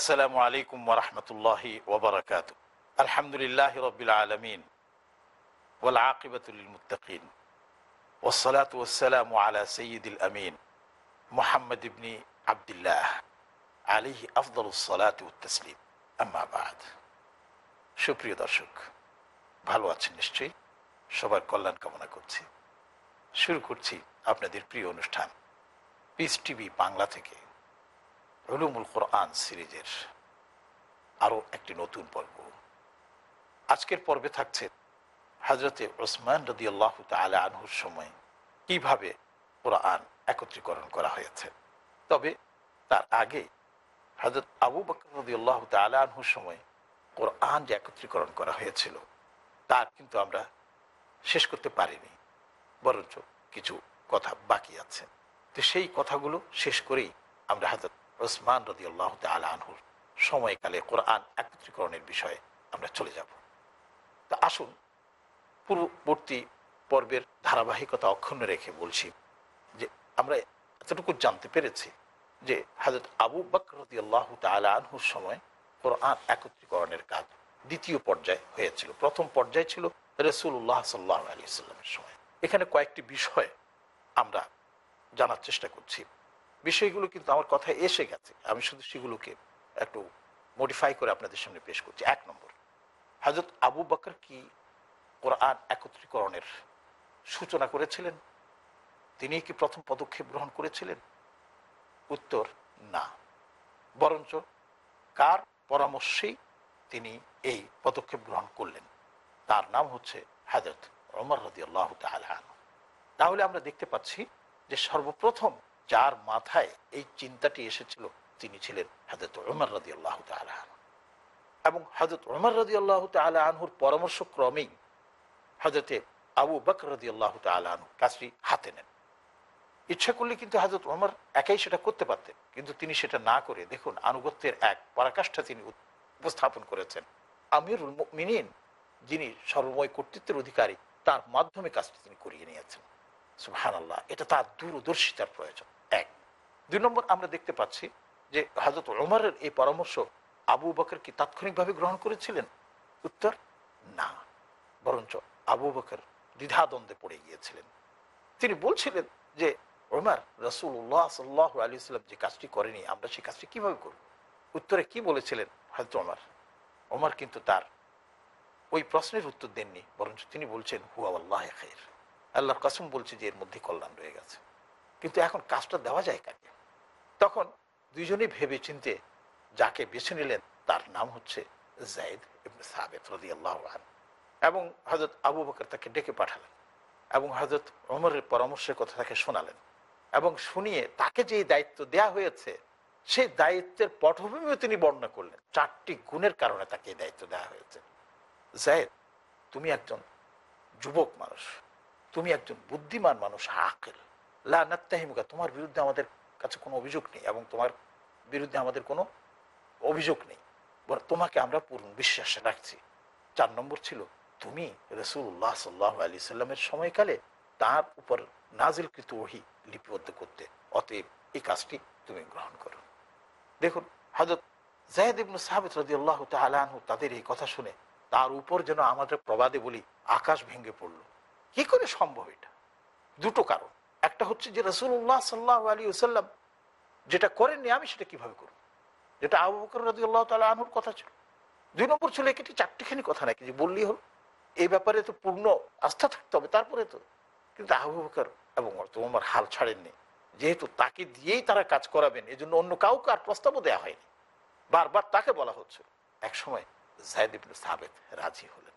আসসালামু আলাইকুম ওরহমতুল্লাহি ওবরাকাত আলহামদুলিল্লাহ রবিল আলমিন ওয়াল আকিবতুল মুতাকিন ওসলাত ওসালাম আলা সঈদুল আমিন মোহাম্মদ ইবনি আবদুল্লাহ আলিহি আফদল সালাত তসলিম। আম্মাবাদ সুপ্রিয় দর্শক, ভালো আছেন নিশ্চয়ই? সবার কল্যাণ কামনা করছি। শুরু করছি আপনাদের প্রিয় অনুষ্ঠান পিস টিভি বাংলা থেকে। রুলুমুল কোরআন সিরিজের আরও একটি নতুন পর্ব। আজকের পর্বে থাকছে হজরতে ওসমান রদি আল্লাহ তালা আনহুর সময় কীভাবে কোরআন একত্রীকরণ করা হয়েছে। তবে তার আগে হজরত আবু বকর রদি আল্লাহ তালা আনহুর সময় কোরআন যে একত্রীকরণ করা হয়েছিল, তার কিন্তু আমরা শেষ করতে পারিনি, বরঞ্চ কিছু কথা বাকি আছে। তো সেই কথাগুলো শেষ করেই আমরা হাজরত ওসমান রদি আল্লাহ আনহুর সময়কালে কোরআন একত্রীকরণের বিষয়ে আমরা চলে যাব। তা আসুন পূর্ববর্তী পর্বের ধারাবাহিকতা অক্ষুণ্ণ রেখে বলছি যে আমরা এতটুকু জানতে পেরেছি যে হাজরত আবু বকর রদি আল্লাহ আনহুর সময় কোরআন একত্রীকরণের কাজ দ্বিতীয় পর্যায়ে হয়েছিল। প্রথম পর্যায়ে ছিল রসুল্লাহ সাল্লাহ আলী সাল্লামের সময়। এখানে কয়েকটি বিষয় আমরা জানার চেষ্টা করছি। বিষয়গুলো কিন্তু আমার কথায় এসে গেছে। আমি শুধু সেগুলোকে একটু মডিফাই করে আপনাদের সামনে পেশ করছি। এক নম্বর হাজরত আবু বকর কি কোরআন একত্রীকরণের সূচনা করেছিলেন? তিনি কি প্রথম পদক্ষেপ গ্রহণ করেছিলেন? উত্তর, না। বরঞ্চ কার পরামর্শেই তিনি এই পদক্ষেপ গ্রহণ করলেন? তার নাম হচ্ছে হাজরত অমর রদি আল্লাহ তাহলে আমরা দেখতে পাচ্ছি যে সর্বপ্রথম যার মাথায় এই চিন্তাটি এসেছিল তিনি ছিলেন হাজরত উমর রাজি আল্লাহ এবং হজরত উমর রাজি আল্লাহ আনহুর পরামর্শ ক্রমেই হজরতে আবু বকর রাজি আল্লাহ আনহু কাজটি হাতে নেন। ইচ্ছা করলে কিন্তু হাজরত উমর একাই সেটা করতে পারতেন, কিন্তু তিনি সেটা না করে দেখুন আনুগত্যের এক পরাকাষ্ঠা তিনি উপস্থাপন করেছেন। আমিরুল মিনিন যিনি সর্বময় কর্তৃত্বের অধিকারী, তার মাধ্যমে কাজটি তিনি করিয়ে নিয়েছেন। সুহান আল্লাহ এটা তার দূরদর্শিতার প্রয়োজন। দুই নম্বর আমরা দেখতে পাচ্ছি যে হাজরত ওমরের এই পরামর্শ আবু বকর কি তাৎক্ষণিকভাবে গ্রহণ করেছিলেন? উত্তর, না। বরঞ্চ আবু বকর দ্বিধাদ্বন্দ্বে পড়ে গিয়েছিলেন। তিনি বলছিলেন যে ওমর রসুল্লাহ সাল্লাহ আলী সাল্লাম যে কাজটি করেনি, আমরা সেই কাজটি কীভাবে করব? উত্তরে কি বলেছিলেন হয়তো ওমর ওমার কিন্তু তার ওই প্রশ্নের উত্তর দেননি, বরঞ্চ তিনি বলছেন, হুয়া আল্লাহ খের আল্লাহর কসম বলছে যে এর মধ্যে কল্যাণ রয়ে গেছে। কিন্তু এখন কাজটা দেওয়া যায় কাকে? তখন দুইজনেই ভেবে চিনতে যাকে বেছে নিলেন, তার নাম হচ্ছে জাইদ ইবনে সাবেত রাদিয়াল্লাহু আনহু এবং হজরত আবু বকর তাকে ডেকে পাঠালেন এবং হজরত ওমরের পরামর্শের কথা তাকে শোনালেন এবং শুনিয়ে তাকে যে দায়িত্ব দেয়া হয়েছে, সেই দায়িত্বের পটভূমিও তিনি বর্ণনা করলেন। চারটি গুণের কারণে তাকে এই দায়িত্ব দেওয়া হয়েছে। জায়েদ, তুমি একজন যুবক মানুষ, তুমি একজন বুদ্ধিমান মানুষ, আকেল। লা নাত্তাহিমুকা, তোমার বিরুদ্ধে আমাদের কাছে কোনো অভিযোগ নেই এবং তোমার বিরুদ্ধে আমাদের কোনো অভিযোগ নেই। তোমাকে আমরা পূর্ণ বিশ্বাস রাখছি। চার নম্বর ছিল, তুমি রসুল্লাহ সাল্লাহ আলি সাল্লামের সময়কালে তার উপর নাজিলকৃত ওহি লিপিবদ্ধ করতে। অতএব এই কাজটি তুমি গ্রহণ করো। দেখুন হজরত জাহেদ ইবনু সাহাবিদ রদি আল্লাহ তালু তাদের এই কথা শুনে তার উপর যেন আমাদের প্রবাদে বলি আকাশ ভেঙে পড়ল। কি করে সম্ভব এটা? দুটো কারণ। একটা হচ্ছে যে রসুল্লাহ সাল্লাহ আলী ওসাল্লাম যেটা করেননি, আমি সেটা কীভাবে করব? যেটা আবু বকর রাজি আল্লাহ তালা আনহুর কথা ছিল। দুই নম্বর ছিল এটি চারটিখানি কথা নাকি, যে বললেই হল, এই ব্যাপারে তো পূর্ণ আস্থা থাকতে হবে, তারপরে তো। কিন্তু আবু বকর এবং তোমার হাল ছাড়েননি। যেহেতু তাকে দিয়েই তারা কাজ করাবেন এই জন্য অন্য কাউকে আর প্রস্তাবও দেওয়া হয়নি। বারবার তাকে বলা হচ্ছে। এক সময় জায়দ সাবেদ রাজি হলেন।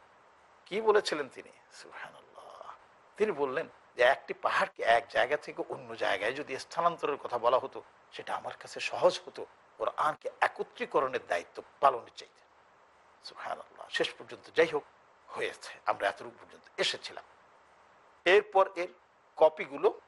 কি বলেছিলেন তিনি? সুবহানাল্লাহ। তিনি বললেন যে একটি পাহাড়কে এক জায়গা থেকে অন্য জায়গায় যদি স্থানান্তরের কথা বলা হতো, সেটা আমার কাছে সহজ হতো। ওর আনকে একত্রীকরণের দায়িত্ব পালনের চাইতে। শেষ পর্যন্ত যাই হোক, হয়েছে। আমরা এতটুকু পর্যন্ত এসেছিলাম। এরপর এর কপিগুলো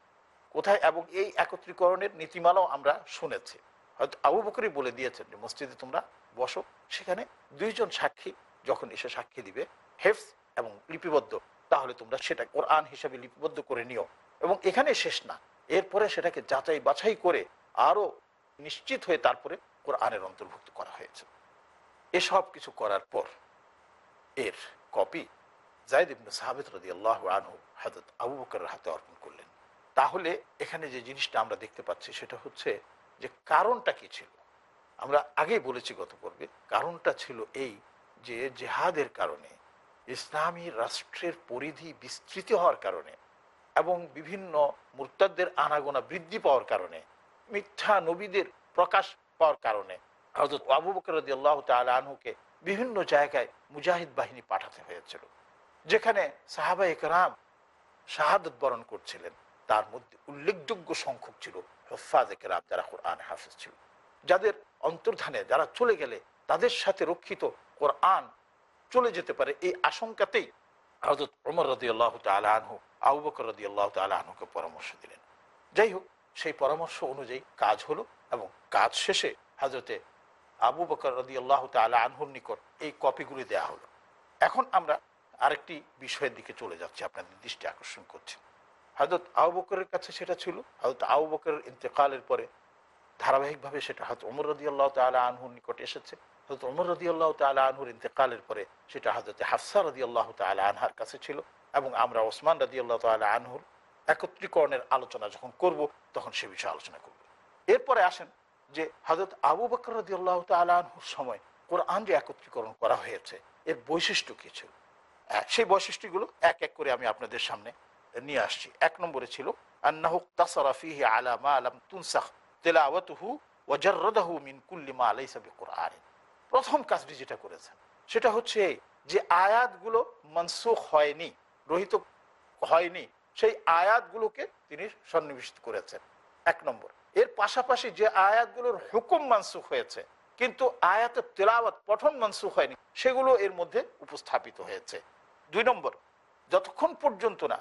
কোথায় এবং এই একত্রীকরণের নীতিমালাও আমরা শুনেছি। হয়তো আবু বকরি বলে দিয়েছেন যে, মসজিদে তোমরা বসো। সেখানে দুইজন সাক্ষী যখন এসে সাক্ষী দিবে হেফস এবং লিপিবদ্ধ তাহলে তোমরা সেটা কোরআন হিসাবে লিপিবদ্ধ করে নিও। এবং এখানে শেষ না। এরপরে সেটাকে যাচাই বাছাই করে আরও নিশ্চিত হয়ে তারপরে কোরআনের অন্তর্ভুক্ত করা হয়েছে। এসব কিছু করার পর এর কপি জায়দ ইবনে সাহাবেদ রদি আল্লাহ আনহু হাজরত আবু বকরের হাতে অর্পণ করলেন। তাহলে এখানে যে জিনিসটা আমরা দেখতে পাচ্ছি সেটা হচ্ছে যে কারণটা কি ছিল? আমরা আগেই বলেছি গত পর্বে, কারণটা ছিল এই যে জেহাদের কারণে ইসলামী রাষ্ট্রের পরিধি বিস্তৃত হওয়ার কারণে এবং বিভিন্ন মুরতাদের আনাগোনা বৃদ্ধি পাওয়ার কারণে, মিথ্যা নবীদের প্রকাশ পাওয়ার কারণে হজরত আবু বকরদি আল্লাহ তাল আনহুকে বিভিন্ন জায়গায় মুজাহিদ বাহিনী পাঠাতে হয়েছিল, যেখানে সাহাবা একরাম শাহাদত বরণ করছিলেন। তার মধ্যে উল্লেখযোগ্য সংখ্যক ছিল হফাজ একরাম যারা কোরআন হাফিজ ছিল, যাদের অন্তর্ধানে যারা চলে গেলে তাদের সাথে রক্ষিত কোরআন চলে যেতে পারে এই আশঙ্কাতেই হজরত ওমর রদি আল্লাহ তালা আনহু, আবু বকর রদি আল্লাহ তালা আনহুকে পরামর্শ দিলেন। যাই হোক, সেই পরামর্শ অনুযায়ী কাজ হলো এবং কাজ শেষে হাজরতে আবু বকর রদি আল্লাহ তালা আনহুর নিকট এই কপিগুলি দেয়া হলো। এখন আমরা আরেকটি বিষয়ের দিকে চলে যাচ্ছি, আপনাদের দৃষ্টি আকর্ষণ করছি। হজরত আবু বকরের কাছে সেটা ছিল হজরত আবু বকরের ইন্তেকালের পরে ধারাবাহিকভাবে সেটা হয়তো ওমর রদি আল্লাহ তালা আনহুর নিকট এসেছে। হজরত ওমর রদি আল্লাহ তালা আনহুর ইন্তেকালের পরে সেটা হজরত হাফসা রদি আল্লাহ তালা আনহার কাছে ছিল এবং আমরা ওসমান রদি আল্লাহ তালা আনহুর একত্রীকরণের আলোচনা যখন করব, তখন সে বিষয়ে আলোচনা করব। এরপরে আসেন যে হজরত আবু বকর রদি আল্লাহ তালা আনহুর সময় কোরআন যে একত্রীকরণ করা হয়েছে, এর বৈশিষ্ট্য কি ছিল? সেই বৈশিষ্ট্যগুলো এক এক করে আমি আপনাদের সামনে নিয়ে আসছি। এক নম্বরে ছিল, আন্নাহু তাসারাফিহি আলা মা আলাম তুনসাখ তেলাওয়াতুহু ওয়াজাররাদাহু মিন কুল্লি মা আলাইসা বিকুরআন প্রথম কাজটি যেটা করেছেন, সেটা হচ্ছে যে আয়াতগুলো মনসুখ হয়নি, রহিত হয়নি, সেই আয়াতগুলোকে তিনি সন্নিবেশিত করেছেন। এক নম্বর, এর পাশাপাশি যে আয়াতগুলোর হুকুম মানসুখ হয়েছে, কিন্তু আয়াতের তেলাওয়াত পঠন মানসুখ হয়নি, সেগুলো এর মধ্যে উপস্থাপিত হয়েছে। দুই নম্বর, যতক্ষণ পর্যন্ত না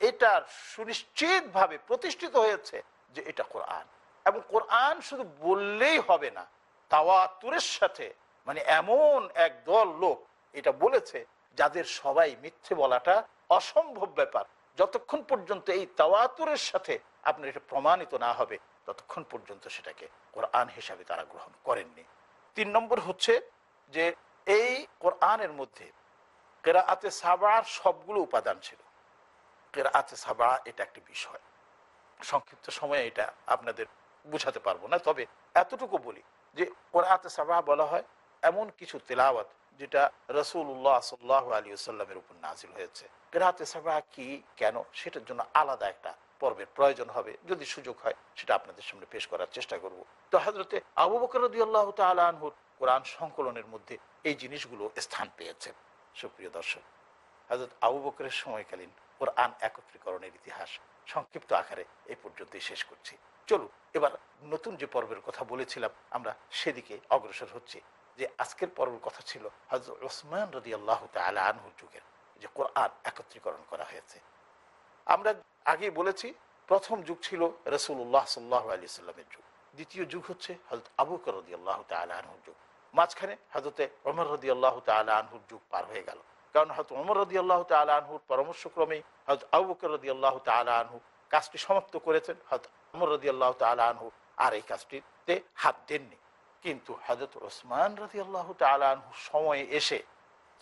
এটা সুনিশ্চিত ভাবে প্রতিষ্ঠিত হয়েছে যে এটা কোরআন, এবং কোরআন শুধু বললেই হবে না তাওয়াতুরের সাথে মানে এমন এক দল লোক, এটা বলেছে, যাদের সবাই মিথ্যে বলাটা অসম্ভব ব্যাপার। যতক্ষণ পর্যন্ত এই তাওয়াতুরের সাথে আপনার এটা প্রমাণিত না হবে, ততক্ষণ পর্যন্ত সেটাকে কোরআন হিসাবে তারা গ্রহণ করেননি। তিন নম্বর হচ্ছে যে এই কোরআনের মধ্যে কেরাআতে সাবার সবগুলো উপাদান ছিল। কেরাআতে সাবা এটা একটি বিষয়। সংক্ষিপ্ত সময়ে এটা আপনাদের বুঝাতে পারব না, তবে এতটুকু বলি। যে কোরআতে সাবা বলা হয়, এমন কিছু তেলাওয়াত যেটা রসুল্লাহ সাল্লাহ আলী সাল্লামের উপর নাজিল হয়েছে। কেরাতে সাবা কি, কেন, সেটার জন্য আলাদা একটা পর্বের প্রয়োজন হবে। যদি সুযোগ হয়, সেটা আপনাদের সামনে পেশ করার চেষ্টা করব। তো হজরতে আবু বকর আল্লাহ তালহুর কোরআন সংকলনের মধ্যে এই জিনিসগুলো স্থান পেয়েছে। সুপ্রিয় দর্শক হজরত আবু বকরের সময়কালীন কোরআন একত্রীকরণের ইতিহাস সংক্ষিপ্ত আকারে এই পর্যন্তই শেষ করছি। চলুন এবার নতুন যে পর্বের কথা বলেছিলাম, আমরা সেদিকে অগ্রসর হচ্ছি। যে আজকের পর্বের কথা ছিল হজরত ওসমান রদি আল্লাহ তালা আনহুর যুগের, যে কোরআন একত্রীকরণ করা হয়েছে। আমরা আগেই বলেছি, প্রথম যুগ ছিল রসুল্লাহ সাল্লাহ আলি সাল্লামের যুগ। দ্বিতীয় যুগ হচ্ছে হজরত আবু রদি আল্লাহ তালা আনহুর যুগ। মাঝখানে হজরতে অমর রদি আল্লাহ তালা আনহুর যুগ পার হয়ে গেল। কারণ হয়তো অমর রদি আল্লাহ তালা আনহুর পরামর্শক্রমেই হজরত আবু বকর রদি আল্লাহ তালা আনহু কাজটি সমাপ্ত করেছেন। হজরত অমর রদি আল্লাহ তালা আনহু আর এই কাজটিতে হাত দেননি। কিন্তু হজরত ওসমান রদি আল্লাহ তালা সময়ে এসে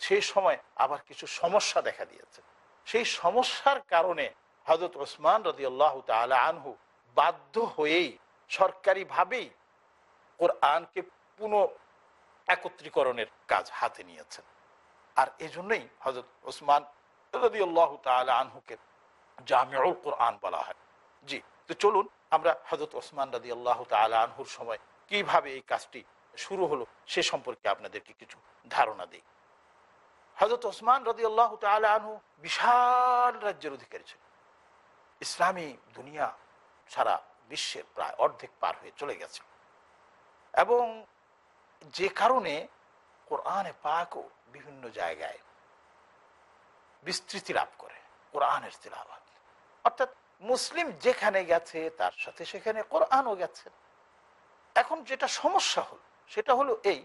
সেই সময় আবার কিছু সমস্যা দেখা দিয়েছে। সেই সমস্যার কারণে হজরত ওসমান রদি আল্লাহ তালা আনহু বাধ্য হয়েই সরকারিভাবেই কোরআনকে পুনঃ একত্রীকরণের কাজ হাতে নিয়েছেন। আর এই জন্যই হজরত ওসমান রদি আল্লাহ আনহুকে জামিউল কোরআন বলা হয়। জি, তো চলুন আমরা হজরত ওসমান রদি আল্লাহ তালা আনহুর সময় কীভাবে এই কাজটি শুরু হলো সে সম্পর্কে আপনাদেরকে কিছু ধারণা দিই। হজরত ওসমান রদি আল্লাহ আনহু বিশাল রাজ্যের অধিকারী ছিল ইসলামী দুনিয়া সারা বিশ্বের প্রায় অর্ধেক পার হয়ে চলে গেছে। এবং যে কারণে কোরআনে পাকও বিভিন্ন জায়গায় বিস্তৃতি লাভ করে, কোরআনের তিলাবাত অর্থাৎ মুসলিম যেখানে গেছে, তার সাথে সেখানে কোরআনও গেছে। এখন যেটা সমস্যা হল, সেটা হলো এই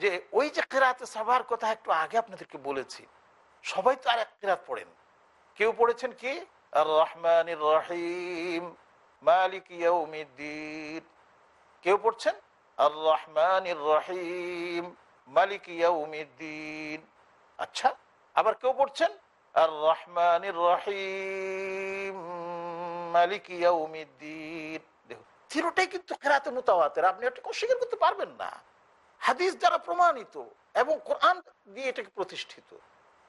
যে ওই যে কেরাতে সাবার কথা একটু আগে আপনাদেরকে বলেছি, সবাই তো আর এক কেরাত পড়েন। কেউ পড়েছেন কি? রহমান রহিম মালিক কেউ পড়ছেন? আর রহমান রহিম মালিক ইয়াউমিদ্দিন। আচ্ছা আবার কেউ পড়ছেন? আর রহমান রহিম মালিক দেখুন কিন্তু আপনি অস্বীকার করতে পারবেন না। হাদিস প্রমাণিত এবং কোরআন দিয়ে এটাকে প্রতিষ্ঠিত।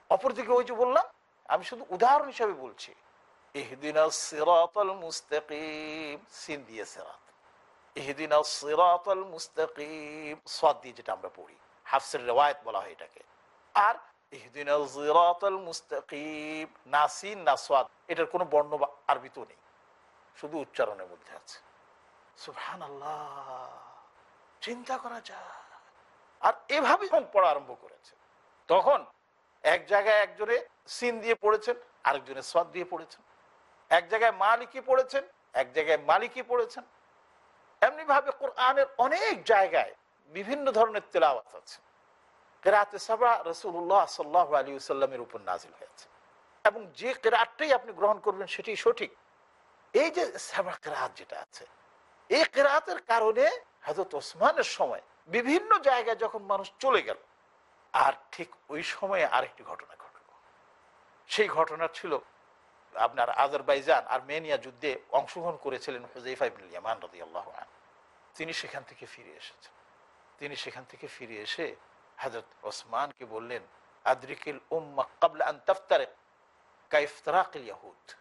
অপরদিকে ওই যে বললাম, আমি শুধু উদাহরণ হিসাবে বলছি সিন দিয়ে সিরাত। যেটা আমরা পড়ি। হাফসের রেওয়ায়ত বলা হয় এটাকে। আর ইহদিনা সিরাতাল মুস্তাকিম না সিন না সাদ এটার কোনো বর্ণ বা আরবিতেও নেই। শুধু উচ্চারণের মধ্যে আছে। সুবহানাল্লাহ, চিন্তা করা যায়। আর এভাবে পড়া আরম্ভ করেছে, তখন এক জায়গায় একজনে সিন দিয়ে পড়েছেন, আরেকজনে সাদ দিয়ে পড়েছেন। এক জায়গায় মালিকি পড়েছেন, এক জায়গায় মালিকি পড়েছেন। এমনি ভাবে কোরআনের অনেক জায়গায় বিভিন্ন ধরনের তেলাওয়াত আছে। কেরাতে সাবা রসুল্লাহ সাল্লাহ আলী সাল্লামের উপর নাজিল হয়েছে। এবং যে কেরাতটাই আপনি গ্রহণ করবেন সেটি সঠিক। এই যে সাবা কেরাত যেটা আছে, এই কেরাতের কারণে হজরত ওসমানের সময় বিভিন্ন জায়গায় যখন মানুষ চলে গেল, আর ঠিক ওই সময়ে আরেকটি ঘটনা ঘটল। সেই ঘটনা ছিল আপনার আজারবাইজান আর মেনিয়া যুদ্ধে অংশগ্রহণ করেছিলেন হুজাইফা ইবনুল ইয়ামান রাদিয়াল্লাহু আনহু। তিনি সেখান থেকে ফিরে এসেছেন। তিনি সেখান থেকে ফিরে এসে হজরত ওসমানকে বললেন, আদ্রিকিল উম্মা তাফতারে ইয়াহুদ।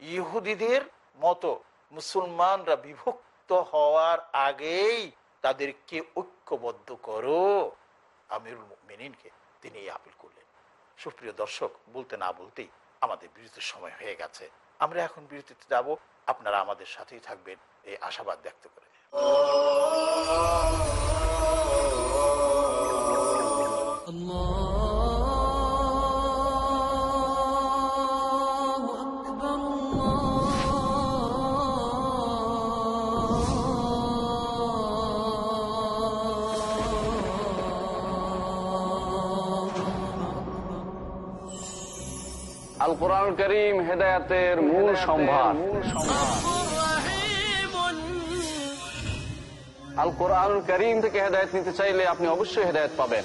ইহুদিদের মতো মুসলমানরা বিভক্ত হওয়ার আগেই তাদেরকে ঐক্যবদ্ধ করো। আমিরুল মেনিনকে তিনি এই আপিল করলেন। সুপ্রিয় দর্শক, বলতে না বলতেই আমাদের বিরতির সময় হয়ে গেছে। আমরা এখন বিরতিতে যাব। আপনারা আমাদের সাথেই থাকবেন। এই আশাবাদ ব্যক্ত করে। আল কোরআন করিম আল করিম থেকে হেদায়ত নিতে চাইলে আপনি অবশ্যই হেদায়ত পাবেন।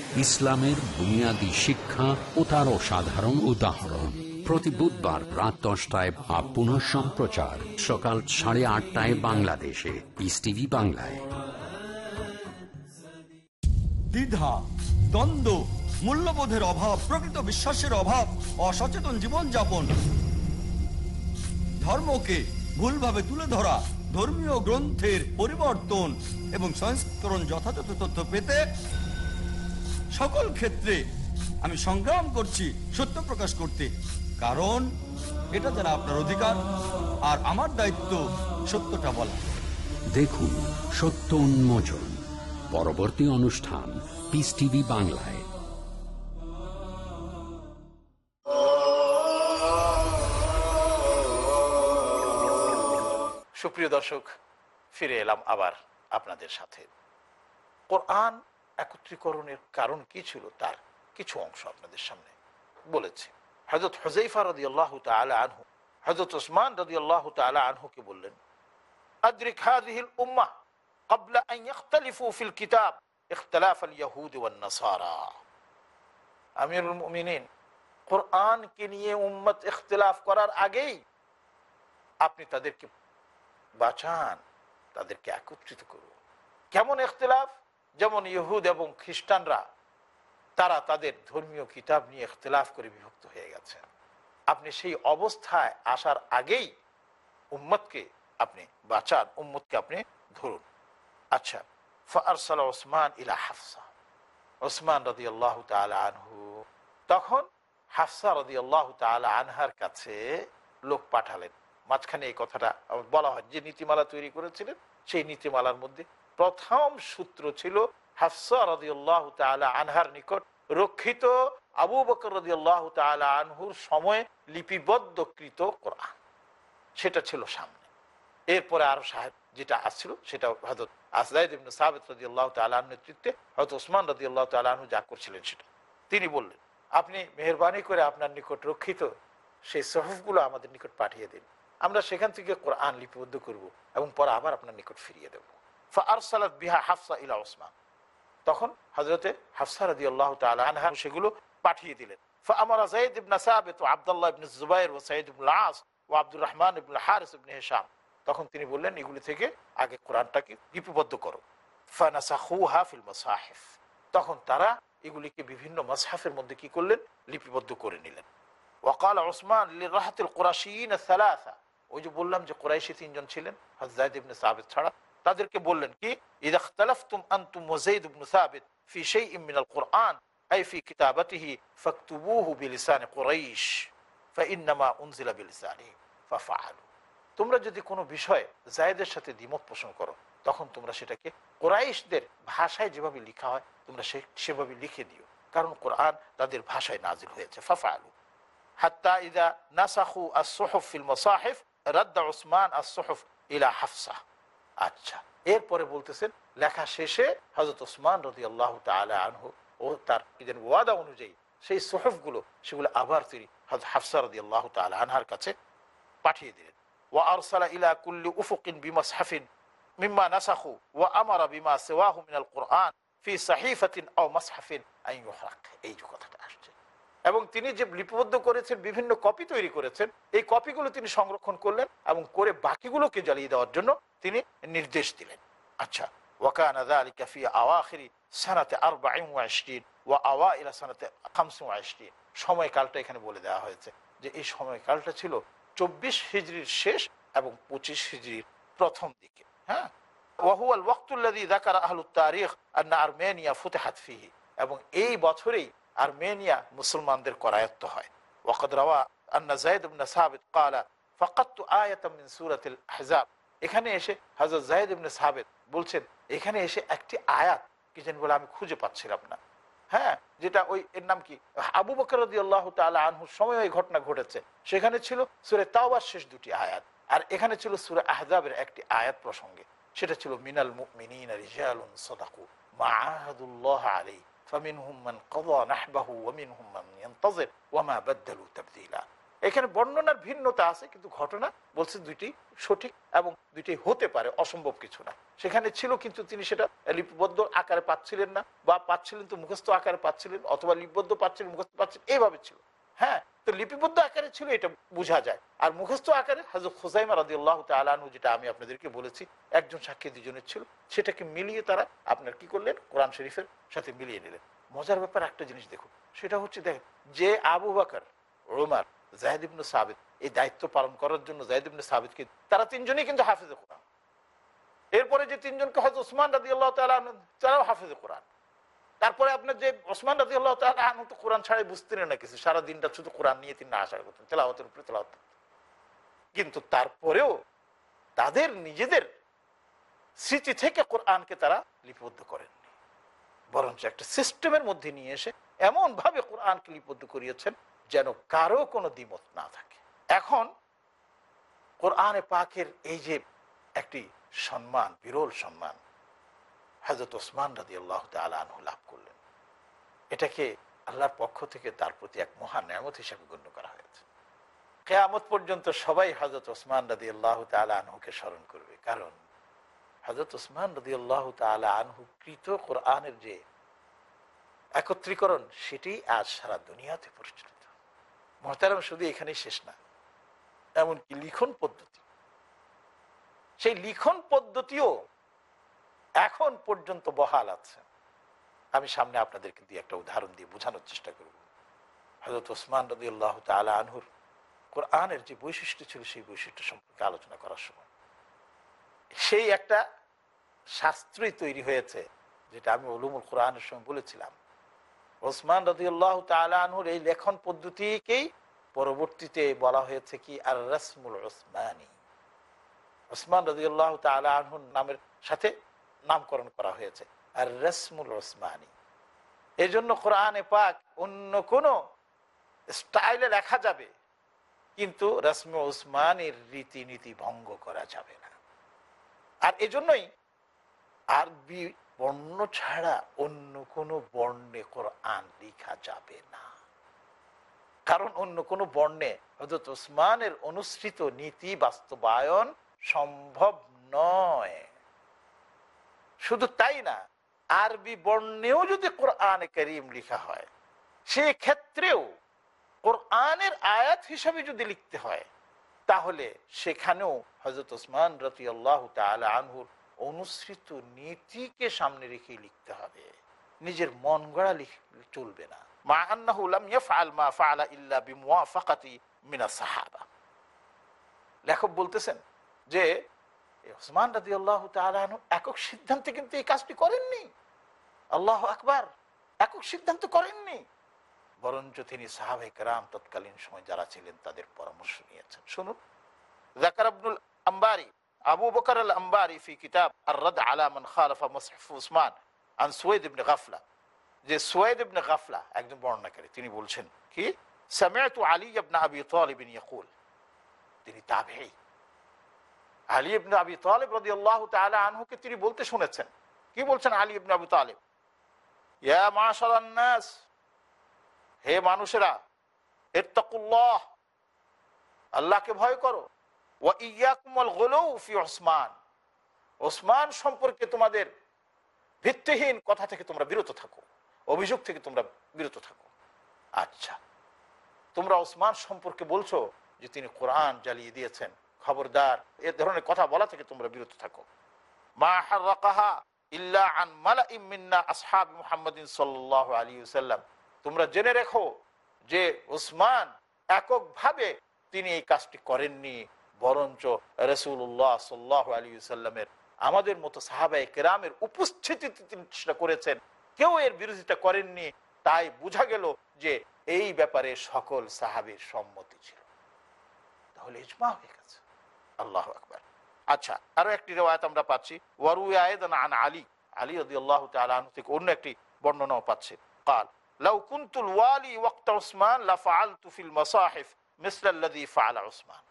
ইসলামের বুনিয়াদী শিক্ষা ও তার অসাধারণ উদাহরণ। প্রতি বুধবার রাত দশটায় বা পুনঃ সম্প্রচার সকাল সাড়ে আটটায় বাংলাদেশে। পিস টিভি বাংলায়। দ্বিধা, দ্বন্দ্ব, মূল্যবোধের অভাব, প্রকৃত বিশ্বাসের অভাব, অসচেতন জীবনযাপন। ধর্মকে ভুলভাবে তুলে ধরা, ধর্মীয় গ্রন্থের পরিবর্তন এবং সংস্করণ যথাযথ তথ্য পেতে সকল ক্ষেত্রে আমি সংগ্রাম করছি সত্য প্রকাশ করতে। কারণ এটা যারা আপনার অধিকার আর আমার দায়িত্ব সত্যটা বলা। দেখুন সত্য উন্মোচন পরবর্তী অনুষ্ঠান পিস টিভি বাংলায়। সুপ্রিয় দর্শক ফিরে এলাম আবার আপনাদের সাথে। কোরআন একত্রীকরণের কারণ কি ছিল তার কিছু অংশ আপনাদের সামনে বলেছি হজরত হজৈফা রদি আল্লাহ তালা আনহু হজরত ওসমান রদি আল্লাহ তালা আনহুকে বললেন أدرك هذه الأمة قبل أن يختلفوا في الكتاب اختلاف اليهود والنصارى أمير المؤمنين কোরআনকে নিয়ে উম্মত ইখতিলাফ করার আগেই আপনি তাদেরকে বাঁচান তাদেরকে একত্রিত করুন কেমন ইখতিলাফ যেমন ইহুদ এবং খ্রিস্টানরা, তারা তাদের ধর্মীয় কিতাব নিয়ে ইখতিলাফ করে বিভক্ত হয়ে গেছে। আপনি সেই অবস্থায় আসার আগেই উম্মতকে আপনি বাঁচান, উম্মতকে আপনি ধরুন। আচ্ছা ফারসাল ওসমান ইলা হাফসা। ওসমান রদি আল্লাহ আনহু। তখন হাফসা রদি আল্লাহ আনহার কাছে লোক পাঠালেন। মাঝখানে এই কথাটা বলা হয় যে নীতিমালা তৈরি করেছিলেন, সেই নীতিমালার মধ্যে প্রথম সূত্র ছিল হাফসা রদি আল্লাহ আনহার নিকট। রক্ষিত আবু বকর রদি আল্লাহ আনহুর সময়ে লিপিবদ্ধকৃত কোরআন। সেটা ছিল সামনে। এরপরে আরও সাহেব যেটা আসছিল সেটা হয়তো আসলাইদ ইবনে সাবেদ রদি আল্লাহ তালার নেতৃত্বে হয়তো ওসমান রদি আল্লাহ তালাহু যা করছিলেন সেটা। তিনি বললেন, আপনি মেহরবানি করে আপনার নিকট রক্ষিত সেই সহফগুলো আমাদের নিকট পাঠিয়ে দিন। আমরা সেখান থেকে কোরআন লিপিবদ্ধ করব এবং পরে আবার আপনার নিকট ফিরিয়ে দেব। আরসালাত বিহা হাফসা ইলা ওসমান। তখন হজরতে হাফসা রদি আল্লাহ তালাহা সেগুলো পাঠিয়ে দিলেন। তখন তিনি বললেন, এগুলি থেকে আগে কোরআনটাকে লিপিবদ্ধ করো। তখন তারা এগুলিকে বিভিন্ন মাসহাফের মধ্যে কি করলেন? লিপিবদ্ধ করে নিলেন। ওয়াকাল ওসমান রাহাতুল সালাসা। ওই যে বললাম যে কোরাইশি তিনজন ছিলেন হজাইদ ইবনে সাবিত ছাড়া তাদেরকে বললেন কি ইদা ইখতালাফতুম আনতুম ওয়াজাইদ ইবনে সাবিত ফি শাইইন মিনাল কুরআন আই ফি কিতাবাতিহি ফাকতুবুহু বিলিসানি কুরাইশ ফাইন্নামা উনজিলা বিলিসানিহি ফাফআলু তোমরা যদি কোনো বিষয়ে জায়দের সাথে দ্বিমত পোষণ করো, তখন তোমরা সেটাকে কোরাইশদের ভাষায় যেভাবে লিখা হয়, তোমরা সে সেভাবে লিখে দিও। কারণ কোরআন তাদের ভাষায় নাজিল হয়েছে ফাফা আলু হাত্তা ইদা নাসাহু আসহফ ফিল মোসাহেফ, রাদ্দা ওসমান আসহফ ইলা হাফসা আচ্ছা এরপরে বলতেছেন, লেখা শেষে হজরত ওসমান রদি আল্লাহ আনহু ও তার ওয়াদা অনুযায়ী সেই সোহফগুলো, সেগুলো আবার তিনি হজরত হাফসা রদি আল্লাহ আনহার কাছে পাঠিয়ে দিলেন। ওয়া আরসালা ইলা কুল্লি উফুকিন বিমাস হাফিন মিম্মা নাসাখু ওয়া আমারা বিমা সেওয়াহু মিনাল কোরআন ফি সাহিফাতিন আও মাসহাফিন। এই কথাটা এবং তিনি যে লিপিবদ্ধ করেছেন, বিভিন্ন কপি তৈরি করেছেন, এই কপিগুলো তিনি সংরক্ষণ করলেন এবং করে বাকিগুলোকে জ্বালিয়ে দেওয়ার জন্য তিনি নির্দেশ দিলেন। আচ্ছা ওয়াকান আদা আলী কাফি আওয়াখিরি সানাতে আর বাইশিন ও আওয়া ইলা সানাতে খামসু আইশিন সময়কালটা এখানে বলে দেওয়া হয়েছে যে এই সময়কালটা ছিল চব্বিশ হিজড়ির শেষ এবং পঁচিশ হিজড়ির প্রথম দিকে। হ্যাঁ? ওয়াহুয়াল ওয়াক্তুল্লাদি দাকার আহলুত তারিখ আর না আর্মেনিয়া ফুতে হাতফিহি এবং এই বছরেই আর্মেনিয়া মুসলমানদের করায়ত্ত হয়। ওয়াকদ রাওয়া আন্না জায়দ ইবনে সাবিত ক্বালা ফাকাত্তু আয়াতাম মিন সূরাতিল আহজাব। এখানে এসে হযরত জায়দ ইবনে সাবিত বলছেন, এখানে এসে একটি আয়াত কি জানি বলে আমি খুঁজে পাচ্ছিলাম না। হ্যাঁ যেটা ওই এর নাম কি? আবু বকর আল্লাহ তালা আনহুর সময় ওই ঘটনা ঘটেছে। সেখানে ছিল সুরে তাওবার শেষ দুটি আয়াত, আর এখানে ছিল সুরে আহজাবের একটি আয়াত প্রসঙ্গে। সেটা ছিল মিনাল মিনিন রিজালুন সদাকু, মাআহাদুল্লাহ আলী এখানে বর্ণনার ভিন্নতা আছে, কিন্তু ঘটনা বলছে দুইটি সঠিক এবং দুইটি হতে পারে, অসম্ভব কিছু না। সেখানে ছিল কিন্তু তিনি সেটা লিপিবদ্ধ আকারে পাচ্ছিলেন না, বা পাচ্ছিলেন তো মুখস্থ আকারে পাচ্ছিলেন, অথবা লিপিবদ্ধ পাচ্ছিলেন, মুখস্থ পাচ্ছিলেন এইভাবে ছিল। হ্যাঁ তো লিপিবদ্ধ আকারে ছিল, এটা বোঝা যায়। আর মুখস্থ আকারে হাজর খুজাইমা রাদি আল্লাহ তালু যেটা আমি আপনাদেরকে বলেছি, একজন সাক্ষী দুজনের ছিল, সেটাকে মিলিয়ে তারা আপনার কি করলেন? কোরআন শরীফের সাথে মিলিয়ে নিলেন। মজার ব্যাপার একটা জিনিস দেখুন, সেটা হচ্ছে দেখেন, যে আবু বাকর রোমার জাহেদ ইবনু সাবিদ এই দায়িত্ব পালন করার জন্য জাহেদ ইবনু সাবিদকে তারা তিনজনই কিন্তু হাফিজে কোরআন। এরপরে যে তিনজনকে হয়তো ওসমান রাদি আল্লাহ তালা তারাও হাফিজে কোরআন। তারপরে আপনার যে ওসমান রাজি আল্লাহ তো কোরআন ছাড়াই বুঝতেন না কিছু সারা দিনটা শুধু কোরআন নিয়ে তিনি আশা করতেন, তেলাওয়াতের উপরে তেলাওয়াত কিন্তু তারপরেও তাদের নিজেদের স্মৃতি থেকে কোরআনকে তারা লিপিবদ্ধ করেননি। বরঞ্চ একটা সিস্টেমের মধ্যে নিয়ে এসে এমন ভাবে কোরআনকে লিপিবদ্ধ করিয়েছেন যেন কারও কোনো দ্বিমত না থাকে। এখন কোরআনে পাকের এই যে একটি সম্মান, বিরল সম্মান হাজরত ওসমান রাজি আল্লাহ তালু লাভ করলেন। এটাকে আল্লাহর পক্ষ থেকে তার প্রতি এক মহান নিয়ামত হিসাবে গণ্য করা হয়েছে। কেয়ামত পর্যন্ত সবাই হজরত ওসমান রাজি আল্লাহ তালা আনহুকে স্মরণ করবে। কারণ হজরত ওসমান রাজি আল্লাহ তালা আনহু কৃত কোরআনের যে একত্রীকরণ, সেটি আজ সারা দুনিয়াতে পরিচালিত। মহতারাম, শুধু এখানেই শেষ না, এমনকি লিখন পদ্ধতি। সেই লিখন পদ্ধতিও এখন পর্যন্ত বহাল আছে। আমি সামনে আপনাদের কিন্তু একটা উদাহরণ দিয়ে বোঝানোর চেষ্টা করব। হজরত ওসমান রদি আল্লাহ তালা আনহুর কোরআনের যে বৈশিষ্ট্য ছিল, সেই বৈশিষ্ট্য সম্পর্কে আলোচনা করার সময় সেই একটা শাস্ত্রই তৈরি হয়েছে, যেটা আমি অলুমুল কোরআনের সময় বলেছিলাম। ওসমান রদি আল্লাহ তালা আনহুর এই লেখন পদ্ধতিকেই পরবর্তীতে বলা হয়েছে কি আর রসমুল ওসমানী ওসমান রদি আল্লাহ তালা আনহুর নামের সাথে নামকরণ করা হয়েছে। আর রসমুল ওসমানী এই জন্য কোরআনে পাক অন্য কোন স্টাইলে লেখা যাবে, কিন্তু রসমে ওসমানের রীতিনীতি ভঙ্গ করা যাবে না। আর এজন্যই আরবি বর্ণ ছাড়া অন্য কোনো বর্ণে কোরআন লেখা যাবে না। কারণ অন্য কোনো বর্ণে হজরত ওসমানের অনুসৃত নীতি বাস্তবায়ন সম্ভব নয়। শুধু তাই না, আরবি বর্ণেও যদি কোরআন করিম লিখা হয় সে ক্ষেত্রেও কোরআনের আয়াত হিসাবে যদি লিখতে হয়, তাহলে সেখানেও হজরত ওসমান রতি আল্লাহ আনহুর অনুসৃত নীতিকে সামনে রেখে লিখতে হবে। নিজের মন গড়া চলবে না। লেখক বলতেছেন যে ওসমান রাজি আল্লাহ তালু একক সিদ্ধান্তে কিন্তু এই কাজটি করেননি। আল্লাহ আকবার, একক সিদ্ধান্ত করেননি। বরঞ্চ তিনি সাহাবেক রাম তৎকালীন সময় যারা ছিলেন তাদের পরামর্শ নিয়েছেন। শুনুন। জাকার আব্দুল আম্বারি, আবু বকর আল আম্বারি ফি কিতাব আর রদ আলামান খালফা মুসহিফ উসমান আন সুয়েদ ইবনে গাফলা। যে সুয়েদ ইবনে গাফলা একজন বর্ণনাকারী, তিনি বলছেন কি, সামিআতু আলী ইবনে আবি তালিব ইয়াকুল। তিনি তাবেঈ। আলী ইবনে আবি তালেব রদি আল্লাহ তালা আনহুকে তিনি বলতে শুনেছেন। কি বলছেন আলী ইবনে তালেব? ইয়া হে মানুষেরা আল্লাহকে ভয় করো। ইয়াকুমুল ফি ওসমান ওসমান সম্পর্কে তোমাদের ভিত্তিহীন কথা থেকে তোমরা বিরত থাকো, অভিযোগ থেকে তোমরা বিরত থাকো। আচ্ছা তোমরা ওসমান সম্পর্কে বলছো যে তিনি কোরআন জ্বালিয়ে দিয়েছেন। খবরদার, এ ধরনের কথা বলা থেকে তোমরা বিরত থাকো। তোমরা জেনে রেখো যে ওসমান এককভাবে তিনি এই কাজটি করেননি, বরঞ্চ রসুল্লাহ সাল্লাহ আলী সাল্লামের আমাদের মতো সাহাবাই কেরামের উপস্থিতিতে তিনি চেষ্টা করেছেন। কেউ এর বিরোধিতা করেননি, তাই বোঝা গেল যে এই ব্যাপারে সকল সাহাবির সম্মতি ছিল। তাহলে ইজমা হয়ে গেছে। আল্লাহ আকবার। আচ্ছা আরও একটি রেওয়ায়ত আমরা পাচ্ছি। আলী। আলী আল্লাহ থেকে অন্য একটি বর্ণনাও পাচ্ছে। কাল, লাউ কুনতুল ওয়ালি ওয়াক্ত উসমান লাফআলতু ফিল মাসাহিফ মিসলাল্লাযী ফাআলা উসমান।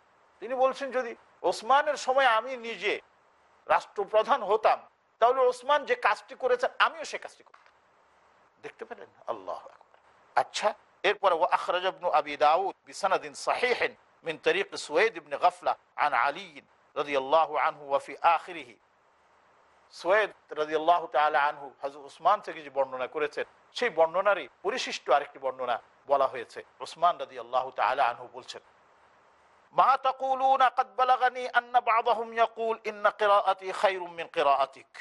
তিনি বলছেন, যদি ওসমানের সময় আমি নিজে রাষ্ট্রপ্রধান হতাম, তাহলে ওসমান যে কাজটি করেছেন আমিও সে কাজটি করতাম। দেখতে পেলেন? আল্লাহ আচ্ছা এরপরে ও আখরাজ ইবনু আবি দাউদ বিসানাদিন সাহিহিন মিন তরিক সুয়েদ ইবনে গাফলা আন আলী রাদিয়াল্লাহু আনহু ওয়া ফি আখিরিহি সোয়েদ রাদিয়াল্লাহু তাআলা আনহু হযরত উসমান থেকে যে বর্ণনা করেছেন সেই বর্ণনারই পরিশিষ্ট আরেকটি বর্ণনা বলা হয়েছে উসমান রাদিয়াল্লাহু তাআলা আনহু বলছেন মা তাকুলুনা قد بلغني ان بعضهم يقول ان قراءتي خير من قراءتك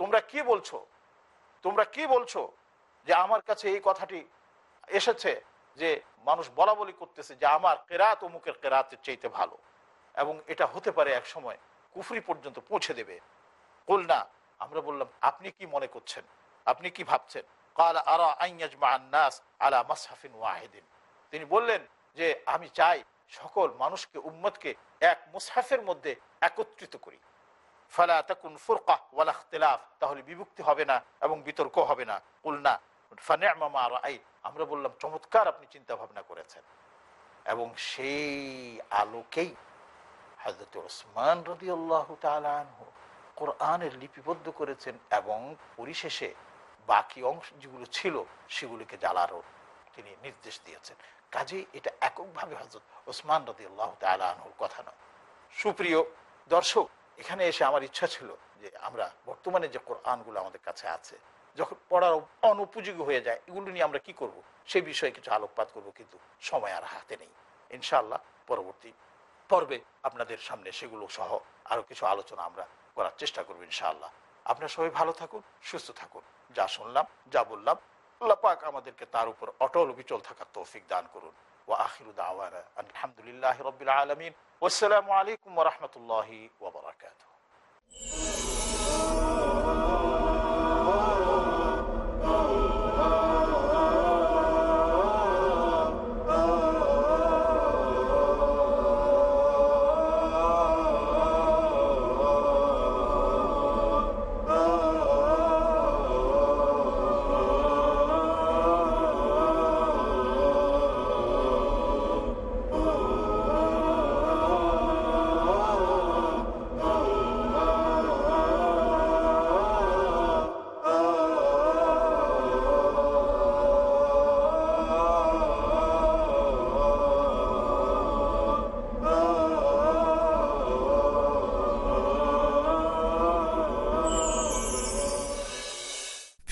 তোমরা কি বলছো তোমরা কি বলছো যে আমার কাছে এই কথাটি এসেছে যে মানুষ বলা বলি করতেছে যে আমার কেরাত অমুকের কেরাতের চাইতে ভালো। এবং এটা হতে পারে এক সময় কুফরি পর্যন্ত পৌঁছে দেবে। বল না, আমরা বললাম, আপনি কি মনে করছেন? আপনি কি ভাবছেন? কাল আরা আলা মাসহাফিন ওয়াহিদিন। তিনি বললেন যে, আমি চাই সকল মানুষকে, উম্মতকে এক মুসহাফের মধ্যে একত্রিত করি। ফালা তাকুন ফুরকা ওয়ালা ইখতিলাফ, তাহলে বিভক্তি হবে না এবং বিতর্ক হবে না। কুলনা ফানি'মা আমরা বললাম, চমৎকার আপনি চিন্তা ভাবনা করেছেন। এবং সেই আলোকেই হজরত ওসমান রদি আল্লাহ কোরআনের লিপিবদ্ধ করেছেন এবং পরিশেষে বাকি অংশ যেগুলো ছিল, সেগুলিকে জ্বালারও তিনি নির্দেশ দিয়েছেন। কাজেই এটা এককভাবে হজরত ওসমান রদি আল্লাহ আনহুর কথা নয়। সুপ্রিয় দর্শক, এখানে এসে আমার ইচ্ছা ছিল যে আমরা বর্তমানে যে কোরআনগুলো আমাদের কাছে আছে যখন পড়ার অনুপযোগী হয়ে যায়, এগুলো নিয়ে আমরা কি করব? সেই বিষয়ে কিছু আলোকপাত করব, কিন্তু সময় আর হাতে নেই। ইনশাআল্লাহ পরবর্তী পর্বে আপনাদের সামনে সেগুলো সহ আরও কিছু আলোচনা আমরা করার চেষ্টা করব ইনশাআল্লাহ। আপনারা সবাই ভালো থাকুন, সুস্থ থাকুন। যা শুনলাম, যা বললাম, আল্লাহ পাক আমাদেরকে তার উপর অটল বিচল থাকার তৌফিক দান করুন। ও আখিরু দাওয়ানা, আলহামদুলিল্লাহ রবিল আলমিন। আসসালামু আলাইকুম রহমতুল্লাহি ওবরাকাতুহ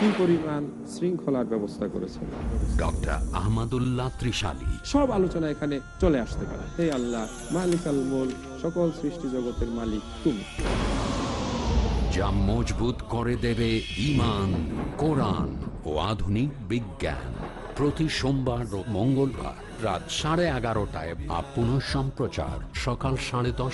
কি পরিমাণ শৃঙ্খলার ব্যবস্থা করেছেন। ডক্টর আহমদুল্লাহ ত্রিশালী। সব আলোচনা এখানে চলে আসতে পারে। হে আল্লাহ মালিক আল মোল সকল সৃষ্টি জগতের মালিক তুমি। যা মজবুত করে দেবে ইমান কোরআন ও আধুনিক বিজ্ঞান। প্রতি সোমবার ও মঙ্গলবার রাত সাড়ে এগারোটায় বা পুনঃ সম্প্রচার সকাল সাড়ে দশ